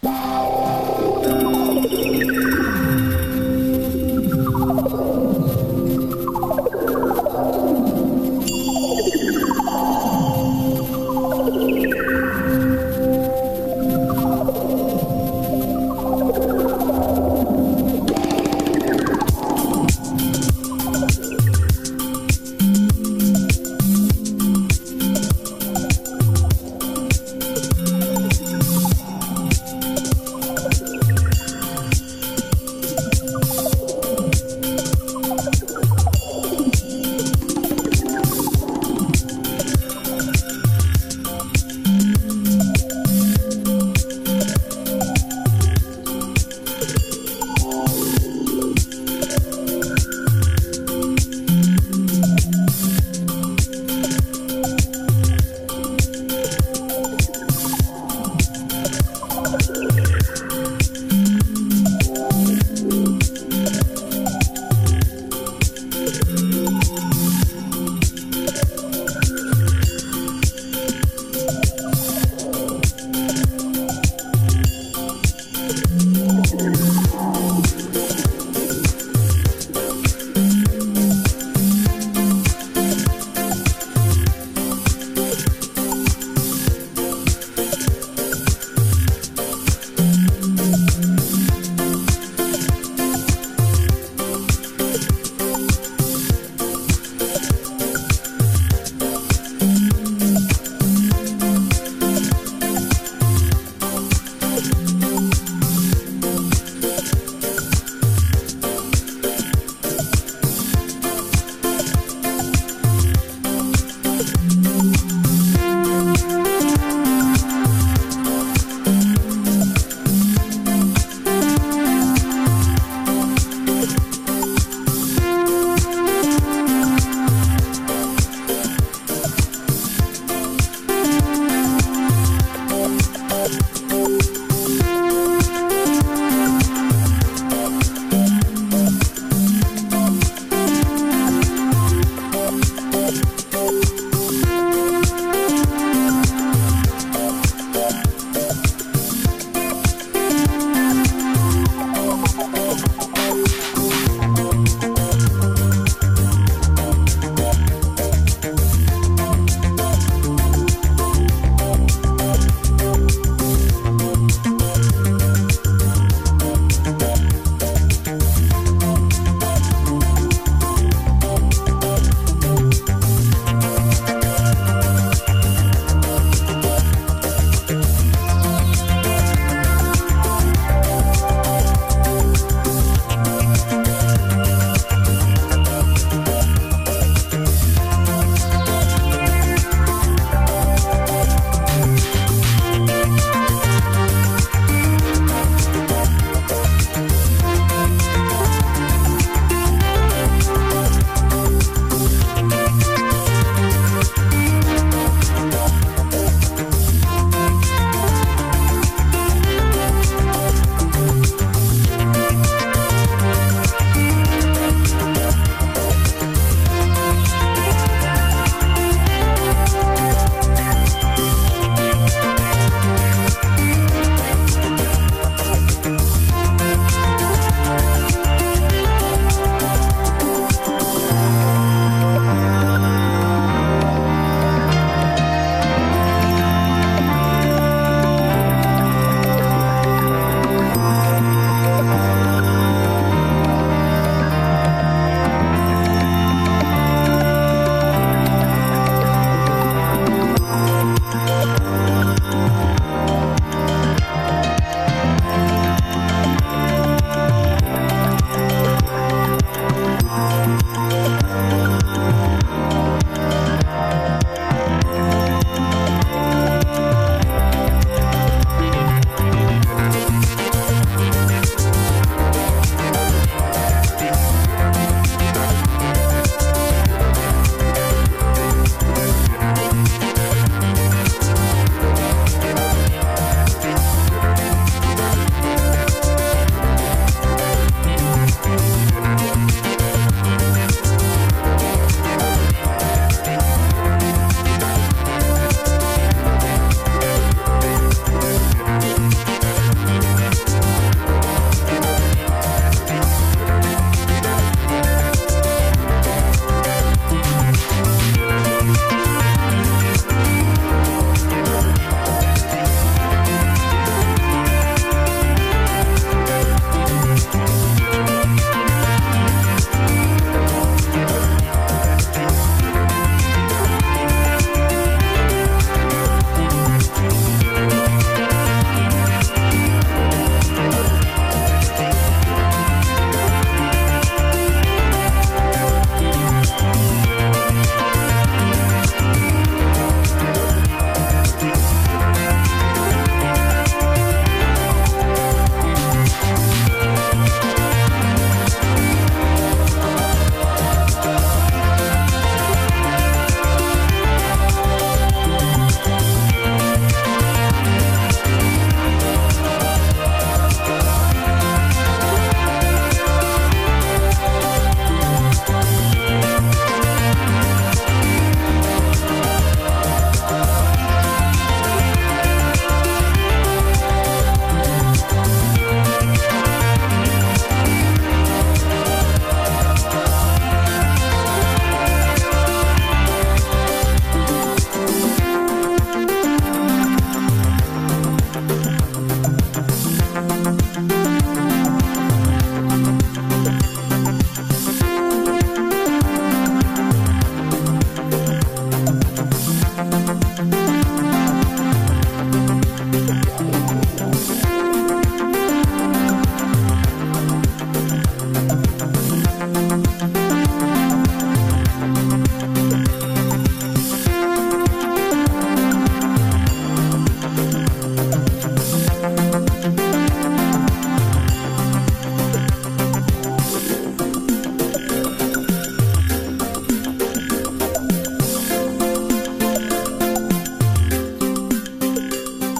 Dag.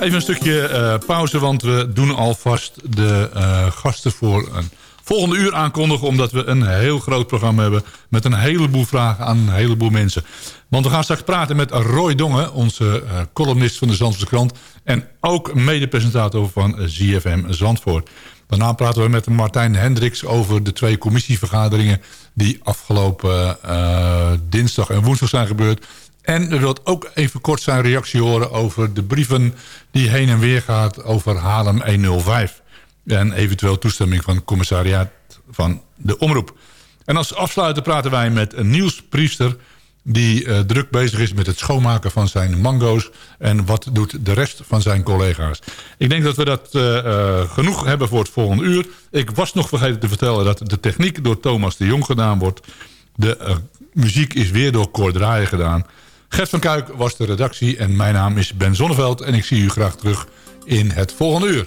Even een stukje eh, pauze, want we doen alvast de eh, gasten voor een volgende uur aankondigen... omdat we een heel groot programma hebben met een heleboel vragen aan een heleboel mensen. Want we gaan straks praten met Roy Dongen, onze eh, columnist van de Zandvoortse krant... en ook mede-presentator van ZFM Zandvoort. Daarna praten we met Martijn Hendricks over de twee commissievergaderingen... die afgelopen dinsdag en woensdag zijn gebeurd... En we willen ook even kort zijn reactie horen over de brieven die heen en weer gaat over Haarlem 105. En eventueel toestemming van het commissariaat van de omroep. En als afsluiter praten wij met een Niels Priester die uh, druk bezig is met het schoonmaken van zijn mango's. En wat doet de rest van zijn collega's. Ik denk dat we dat uh, uh, genoeg hebben voor het volgende uur. Ik was nog vergeten te vertellen dat de techniek door Thomas de Jong gedaan wordt. De muziek is weer door Cor Draaien gedaan. Gert van Kuik was de redactie en mijn naam is Ben Zonneveld... en ik zie u graag terug in het volgende uur.